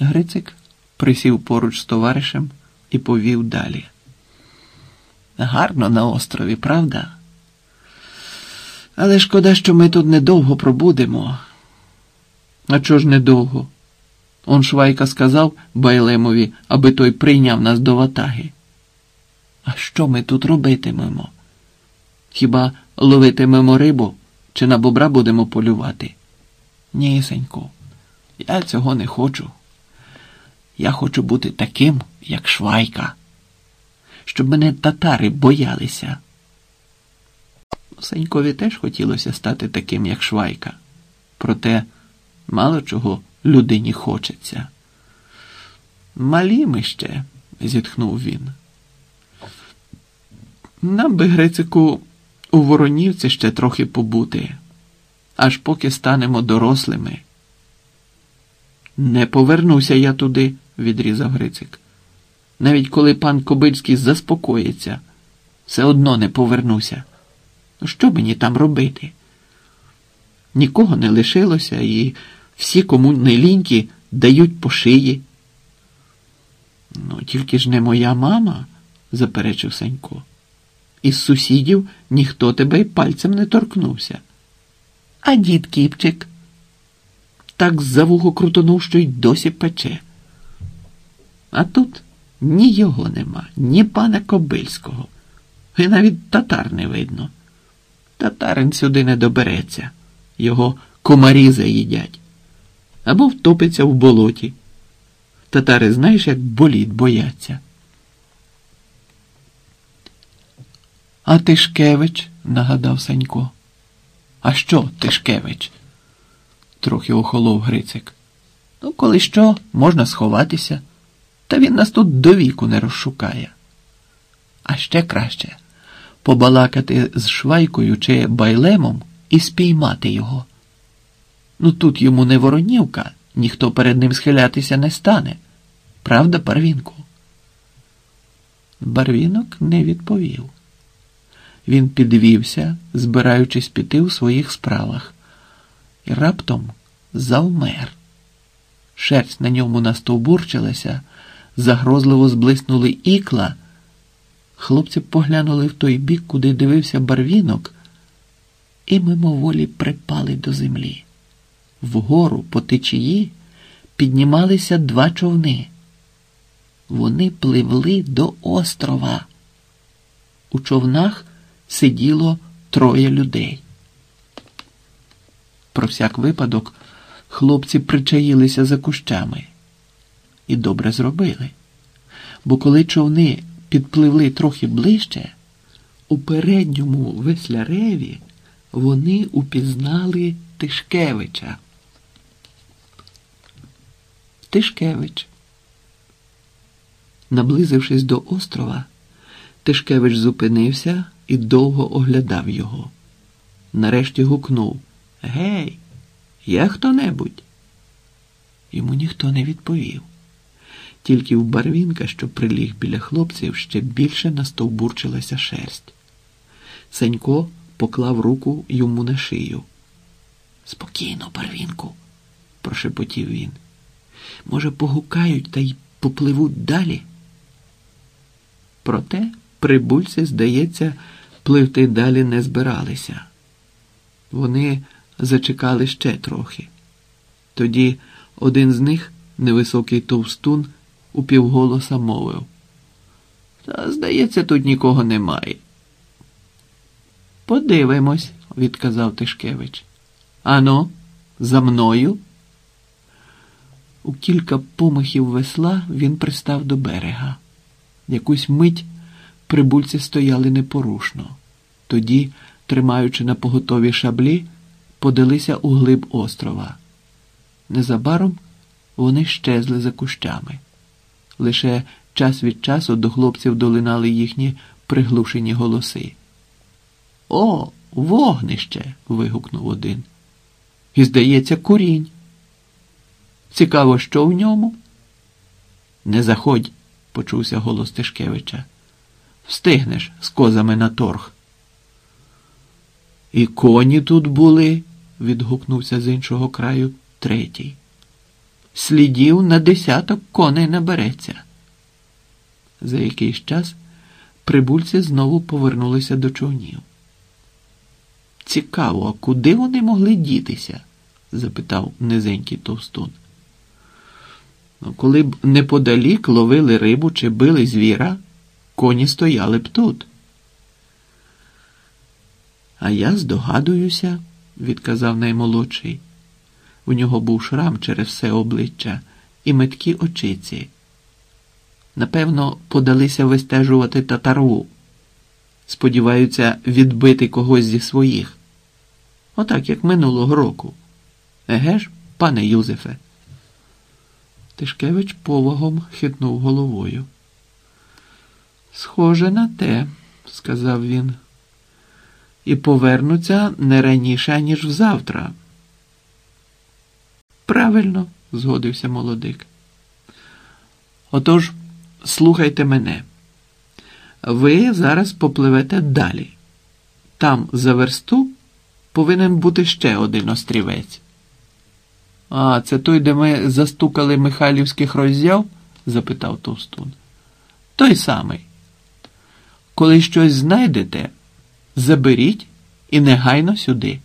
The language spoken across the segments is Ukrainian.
Грицик присів поруч з товаришем і повів далі. Гарно на острові, правда? Але шкода, що ми тут недовго пробудемо. А чого ж недовго? Он Швайка сказав Байлемові, аби той прийняв нас до ватаги. А що ми тут робитимемо? Хіба ловитимемо рибу чи на бобра будемо полювати? Ні, Сеньку, я цього не хочу. Я хочу бути таким, як Швайка, щоб мене татари боялися. Сенькові теж хотілося стати таким, як Швайка. Проте мало чого людині хочеться. Малі ми ще, зітхнув він. Нам би, Грицику, у Воронівці ще трохи побути, аж поки станемо дорослими. Не повернуся я туди, відрізав Грицик. Навіть коли пан Кобильський заспокоїться, все одно не повернуся. Ну, що мені там робити? Нікого не лишилося, і всі, кому не лінькі, дають по шиї. Ну, тільки ж не моя мама, заперечив Санько. Із сусідів ніхто тебе й пальцем не торкнувся. А дід Кіпчик так за вухо крутонув, що й досі пече. А тут ні його нема, ні пана Кобильського, і навіть татар не видно. Татарин сюди не добереться, його комарі заїдять або втопиться в болоті. Татари знаєш, як боліт бояться. А Тишкевич, нагадав Санько. А що, Тишкевич? Трохи охолов Грицик. Ну, коли що, можна сховатися, та він нас тут до віку не розшукає. А ще краще побалакати з швайкою чи байлемом і спіймати його. Ну тут йому не воронівка, ніхто перед ним схилятися не стане. Правда, Барвінку? Барвінок не відповів. Він підвівся, збираючись піти у своїх справах, і раптом завмер. Шерсть на ньому настовбурчилася, загрозливо зблиснули ікла. Хлопці поглянули в той бік, куди дивився барвінок, і мимоволі припали до землі. Вгору по течії піднімалися два човни. Вони пливли до острова. У човнах сиділо троє людей. Про всяк випадок хлопці причаїлися за кущами і добре зробили. Бо коли човни підпливли трохи ближче, у передньому весляреві вони упізнали Тишкевича. Тишкевич. Наблизившись до острова, Тишкевич зупинився і довго оглядав його. Нарешті гукнув Гей, є хто небудь? Йому ніхто не відповів. Тільки в барвінка, що приліг біля хлопців, ще більше настовбурчилася шерсть. Сенько поклав руку йому на шию. Спокійно, барвінку, прошепотів він. Може, погукають та й попливуть далі. Проте прибульці, здається, пливти далі не збиралися. Вони зачекали ще трохи. Тоді один з них, невисокий товстун, упівголоса мовив. Та, здається, тут нікого немає. Подивимось, відказав Тишкевич. Ано, за мною. У кілька помахів весла він пристав до берега. Якусь мить прибульці стояли непорушно. Тоді, тримаючи на поготові шаблі, подалися у глиб острова. Незабаром вони щезли за кущами. Лише час від часу до хлопців долинали їхні приглушені голоси. О, вогнище. вигукнув один. І, здається, курінь. Цікаво, що в ньому? Не заходь, почувся голос Тишкевича. Встигнеш з козами на торг. І коні тут були, відгукнувся з іншого краю третій. Слідів на десяток коней набереться. За якийсь час прибульці знову повернулися до човнів. Цікаво, а куди вони могли дітися? запитав низенький товстун. Ну, коли б неподалік ловили рибу чи били звіра, коні стояли б тут. А я здогадуюся, відказав наймолодший. У нього був шрам через все обличчя і меткі очиці. Напевно, подалися вистежувати татарву. Сподіваються відбити когось зі своїх. Отак, як минулого року. Еге ж, пане Юзефе? Тишкевич повагом хитнув головою. Схоже на те, сказав він, і повернуться не раніше, ніж взавтра. Правильно, згодився молодик. Отож, слухайте мене. Ви зараз попливете далі. Там за версту повинен бути ще один острівець. А, це той, де ми застукали Михайлівських роззяв? запитав Товстун. Той самий. Коли щось знайдете, заберіть і негайно сюди.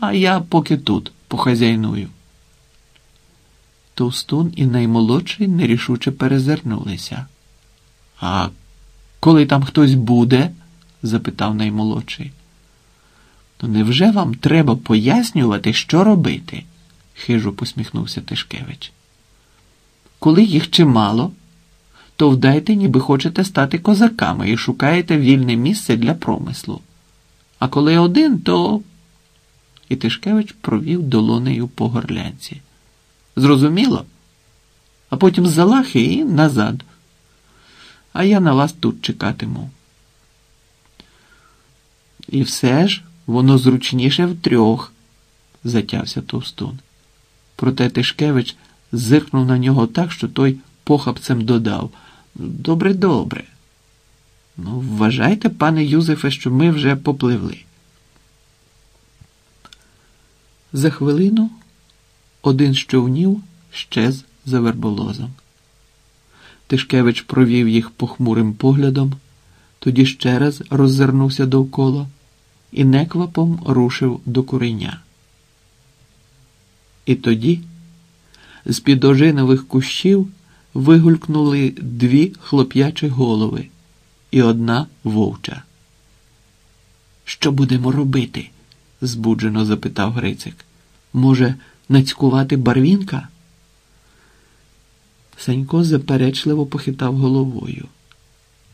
А я поки тут похазяйную. Товстун і наймолодший нерішуче перезирнулися. А коли там хтось буде? запитав наймолодший. То невже вам треба пояснювати, що робити? хижо посміхнувся Тишкевич. Коли їх чимало, то вдайте, ніби хочете стати козаками і шукаєте вільне місце для промислу. А коли один, то. І Тишкевич провів долонею по горлянці. Зрозуміло? А потім з Залахи і назад. А я на вас тут чекатиму. І все ж воно зручніше втрьох, затявся Товстун. Проте Тишкевич зиркнув на нього так, що той похапцем додав Добре, добре. Ну, вважайте, пане Юзефе, що ми вже попливли. За хвилину один з човнів щез за верболозом. Тишкевич провів їх похмурим поглядом, тоді ще раз роззирнувся довкола і неквапом рушив до куреня. І тоді з під ожинових кущів вигулькнули дві хлоп'ячі голови і одна вовча. Що будемо робити? збуджено запитав Грицик. Може, нацькувати барвінка? Санько заперечливо похитав головою.